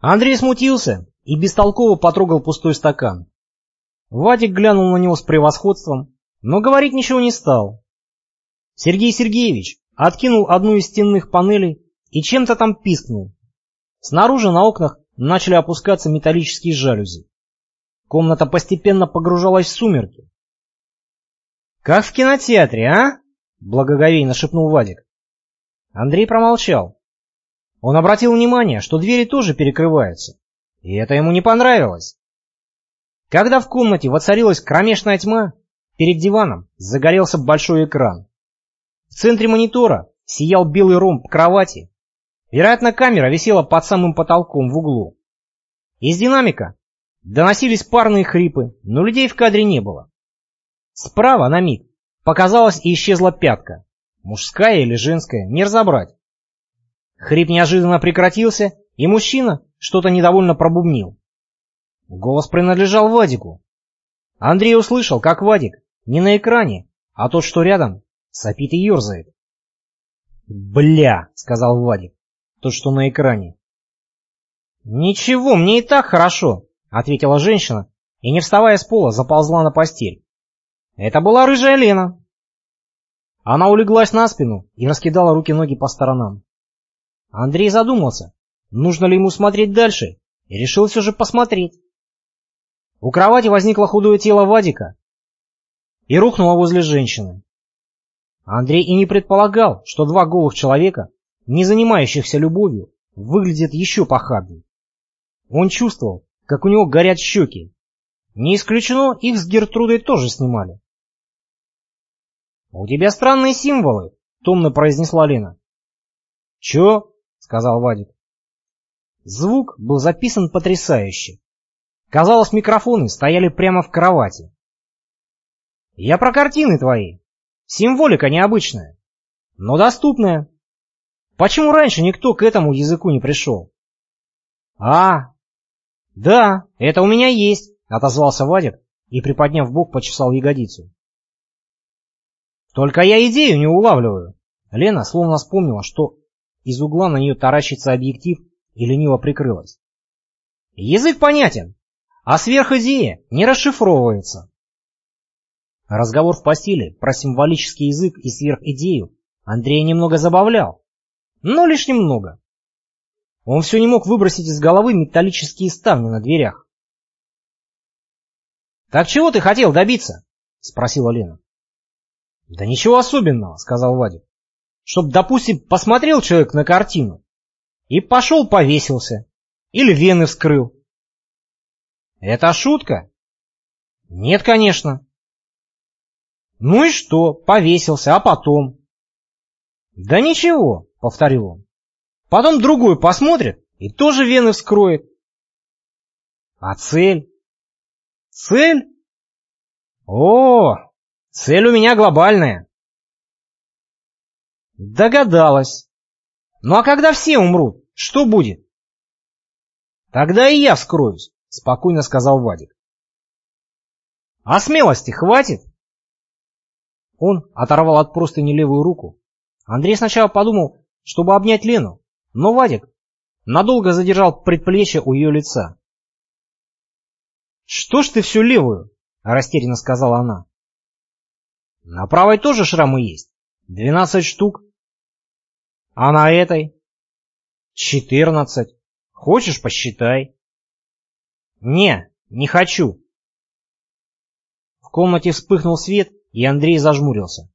Андрей смутился и бестолково потрогал пустой стакан. Вадик глянул на него с превосходством, но говорить ничего не стал. Сергей Сергеевич откинул одну из стенных панелей и чем-то там пискнул. Снаружи на окнах начали опускаться металлические жалюзи. Комната постепенно погружалась в сумерки. «Как в кинотеатре, а?» — благоговейно шепнул Вадик. Андрей промолчал. Он обратил внимание, что двери тоже перекрываются, и это ему не понравилось. Когда в комнате воцарилась кромешная тьма, перед диваном загорелся большой экран. В центре монитора сиял белый ромб кровати. Вероятно, камера висела под самым потолком в углу. Из динамика доносились парные хрипы, но людей в кадре не было. Справа на миг показалась и исчезла пятка. Мужская или женская, не разобрать. Хрип неожиданно прекратился, и мужчина что-то недовольно пробубнил. Голос принадлежал Вадику. Андрей услышал, как Вадик не на экране, а тот, что рядом, сопит и ерзает. «Бля!» — сказал Вадик, тот, что на экране. «Ничего, мне и так хорошо», — ответила женщина и, не вставая с пола, заползла на постель. Это была рыжая Лена. Она улеглась на спину и раскидала руки-ноги по сторонам. Андрей задумался, нужно ли ему смотреть дальше, и решил все же посмотреть. У кровати возникло худое тело Вадика и рухнуло возле женщины. Андрей и не предполагал, что два голых человека, не занимающихся любовью, выглядят еще похабней. Он чувствовал, как у него горят щеки. Не исключено, их с Гертрудой тоже снимали. «У тебя странные символы», — томно произнесла Лена. «Чё?» — сказал Вадик. Звук был записан потрясающе. Казалось, микрофоны стояли прямо в кровати. Я про картины твои. Символика необычная, но доступная. Почему раньше никто к этому языку не пришел? А, да, это у меня есть, отозвался Вадик и, приподняв бок, почесал ягодицу. Только я идею не улавливаю. Лена словно вспомнила, что из угла на нее таращится объектив и лениво прикрылась. Язык понятен, а сверхидея не расшифровывается. Разговор в постели про символический язык и сверхидею Андрея немного забавлял, но лишь немного. Он все не мог выбросить из головы металлические ставни на дверях. «Так чего ты хотел добиться?» — спросила Лена. «Да ничего особенного», — сказал Вадик. «Чтоб, допустим, посмотрел человек на картину и пошел повесился или вены вскрыл это шутка? Нет, конечно. Ну и что, повесился, а потом? Да ничего, повторил он. Потом другой посмотрит и тоже вены вскроет. А цель? Цель? О, цель у меня глобальная. Догадалась. Ну а когда все умрут, что будет? Тогда и я вскроюсь. — спокойно сказал Вадик. «А смелости хватит?» Он оторвал от простыни левую руку. Андрей сначала подумал, чтобы обнять Лену, но Вадик надолго задержал предплечье у ее лица. «Что ж ты всю левую?» — растерянно сказала она. «На правой тоже шрамы есть. Двенадцать штук. А на этой?» «Четырнадцать. Хочешь, посчитай». «Не, не хочу!» В комнате вспыхнул свет, и Андрей зажмурился.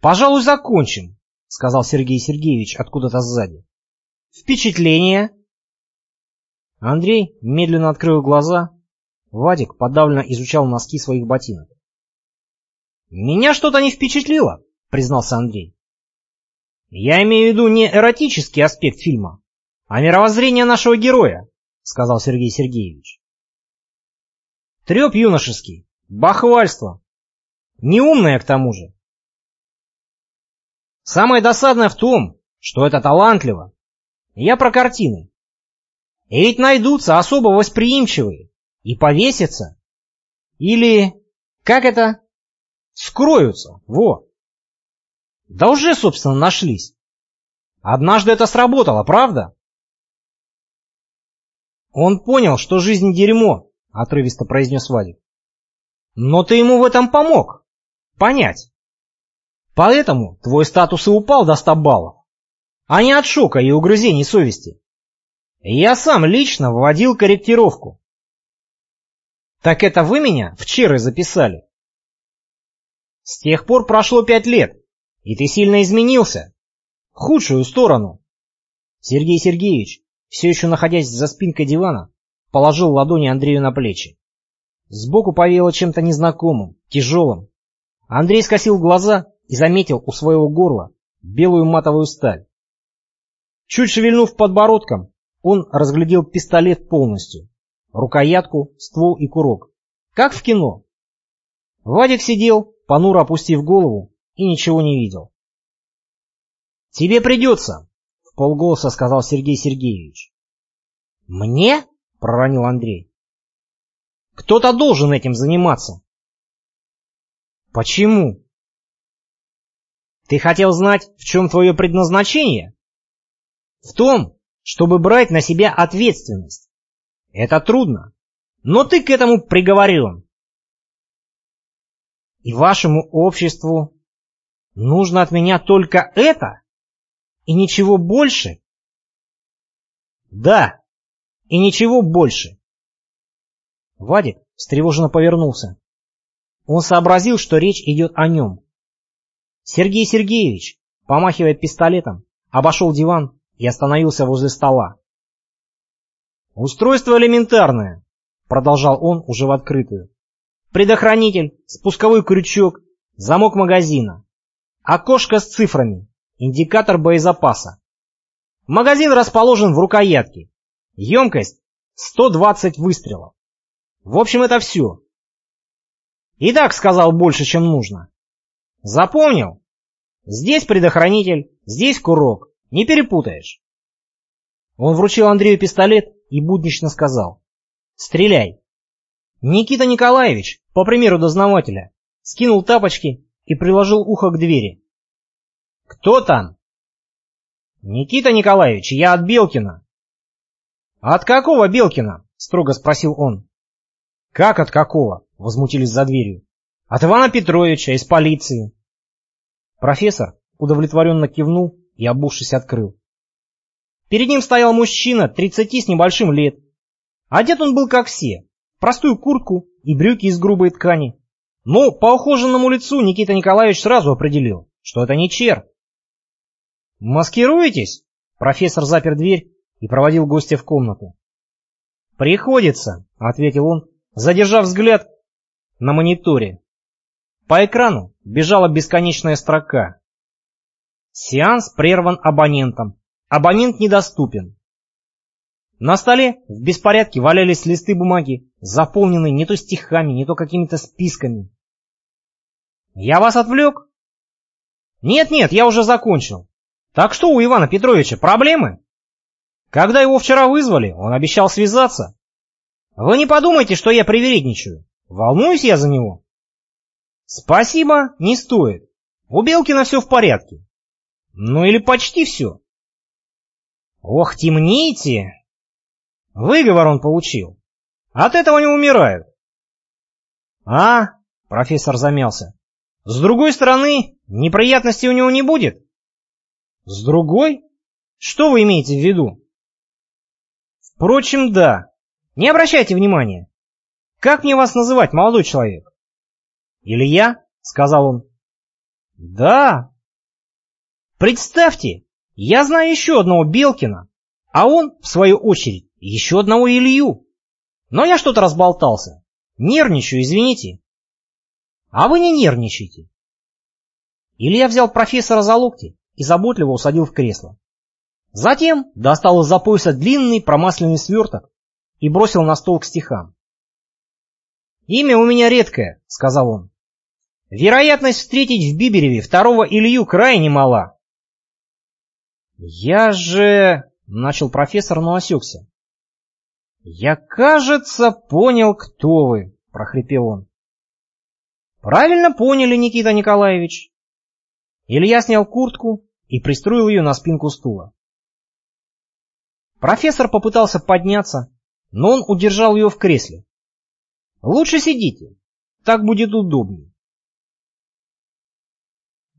«Пожалуй, закончим», — сказал Сергей Сергеевич откуда-то сзади. «Впечатление?» Андрей медленно открыл глаза. Вадик подавленно изучал носки своих ботинок. «Меня что-то не впечатлило», — признался Андрей. «Я имею в виду не эротический аспект фильма, а мировоззрение нашего героя сказал Сергей Сергеевич. Треп юношеский, бахвальство. Неумное к тому же. Самое досадное в том, что это талантливо. Я про картины. И ведь найдутся особо восприимчивые и повесятся. Или, как это, скроются, во. Да уже, собственно, нашлись. Однажды это сработало, правда? Он понял, что жизнь дерьмо, отрывисто произнес Вадик. Но ты ему в этом помог. Понять. Поэтому твой статус и упал до 100 баллов. А не от шока и угрызений совести. Я сам лично вводил корректировку. Так это вы меня вчера записали? С тех пор прошло пять лет, и ты сильно изменился. В худшую сторону. Сергей Сергеевич, все еще находясь за спинкой дивана, положил ладони Андрею на плечи. Сбоку повеяло чем-то незнакомым, тяжелым. Андрей скосил глаза и заметил у своего горла белую матовую сталь. Чуть шевельнув подбородком, он разглядел пистолет полностью. Рукоятку, ствол и курок. Как в кино. Вадик сидел, понуро опустив голову, и ничего не видел. «Тебе придется», — в полголоса сказал Сергей Сергеевич. «Мне?» — проронил Андрей. «Кто-то должен этим заниматься». «Почему?» «Ты хотел знать, в чем твое предназначение?» «В том, чтобы брать на себя ответственность. Это трудно, но ты к этому приговорен. И вашему обществу нужно от меня только это? И ничего больше? Да, и ничего больше. Вадик встревоженно повернулся. Он сообразил, что речь идет о нем. Сергей Сергеевич, помахивая пистолетом, обошел диван и остановился возле стола. «Устройство элементарное», — продолжал он уже в открытую. «Предохранитель, спусковой крючок, замок магазина, окошко с цифрами, индикатор боезапаса. Магазин расположен в рукоятке. Емкость 120 выстрелов. В общем, это все. И так сказал больше, чем нужно. Запомнил? Здесь предохранитель, здесь курок. Не перепутаешь. Он вручил Андрею пистолет и буднично сказал. «Стреляй!» Никита Николаевич, по примеру дознавателя, скинул тапочки и приложил ухо к двери. «Кто там?» «Никита Николаевич, я от Белкина». «От какого Белкина?» — строго спросил он. «Как от какого?» — возмутились за дверью. «От Ивана Петровича, из полиции». Профессор удовлетворенно кивнул и, обувшись, открыл. Перед ним стоял мужчина, тридцати с небольшим лет. Одет он был как все, простую куртку и брюки из грубой ткани. Но по ухоженному лицу Никита Николаевич сразу определил, что это не чер. «Маскируетесь?» Профессор запер дверь и проводил гостя в комнату. «Приходится», — ответил он, задержав взгляд на мониторе. По экрану бежала бесконечная строка. Сеанс прерван абонентом. Абонент недоступен. На столе в беспорядке валялись листы бумаги, заполненные не то стихами, не то какими-то списками. «Я вас отвлек?» «Нет-нет, я уже закончил. Так что у Ивана Петровича проблемы?» «Когда его вчера вызвали, он обещал связаться. Вы не подумайте, что я привередничаю. Волнуюсь я за него». «Спасибо, не стоит. У Белкина все в порядке. Ну или почти все. Ох, темните! Выговор он получил. От этого не умирают. А, профессор замялся. С другой стороны, неприятностей у него не будет. С другой? Что вы имеете в виду? Впрочем, да. Не обращайте внимания. Как мне вас называть, молодой человек? Илья, сказал он. Да, Представьте, я знаю еще одного Белкина, а он, в свою очередь, еще одного Илью. Но я что-то разболтался. Нервничаю, извините. А вы не нервничайте. Илья взял профессора за локти и заботливо усадил в кресло. Затем достал из-за пояса длинный промасленный сверток и бросил на стол к стихам. «Имя у меня редкое», — сказал он. «Вероятность встретить в Бибереве второго Илью крайне мала. «Я же...» — начал профессор, но осекся. «Я, кажется, понял, кто вы», — прохрипел он. «Правильно поняли, Никита Николаевич». Илья снял куртку и пристроил ее на спинку стула. Профессор попытался подняться, но он удержал ее в кресле. «Лучше сидите, так будет удобнее».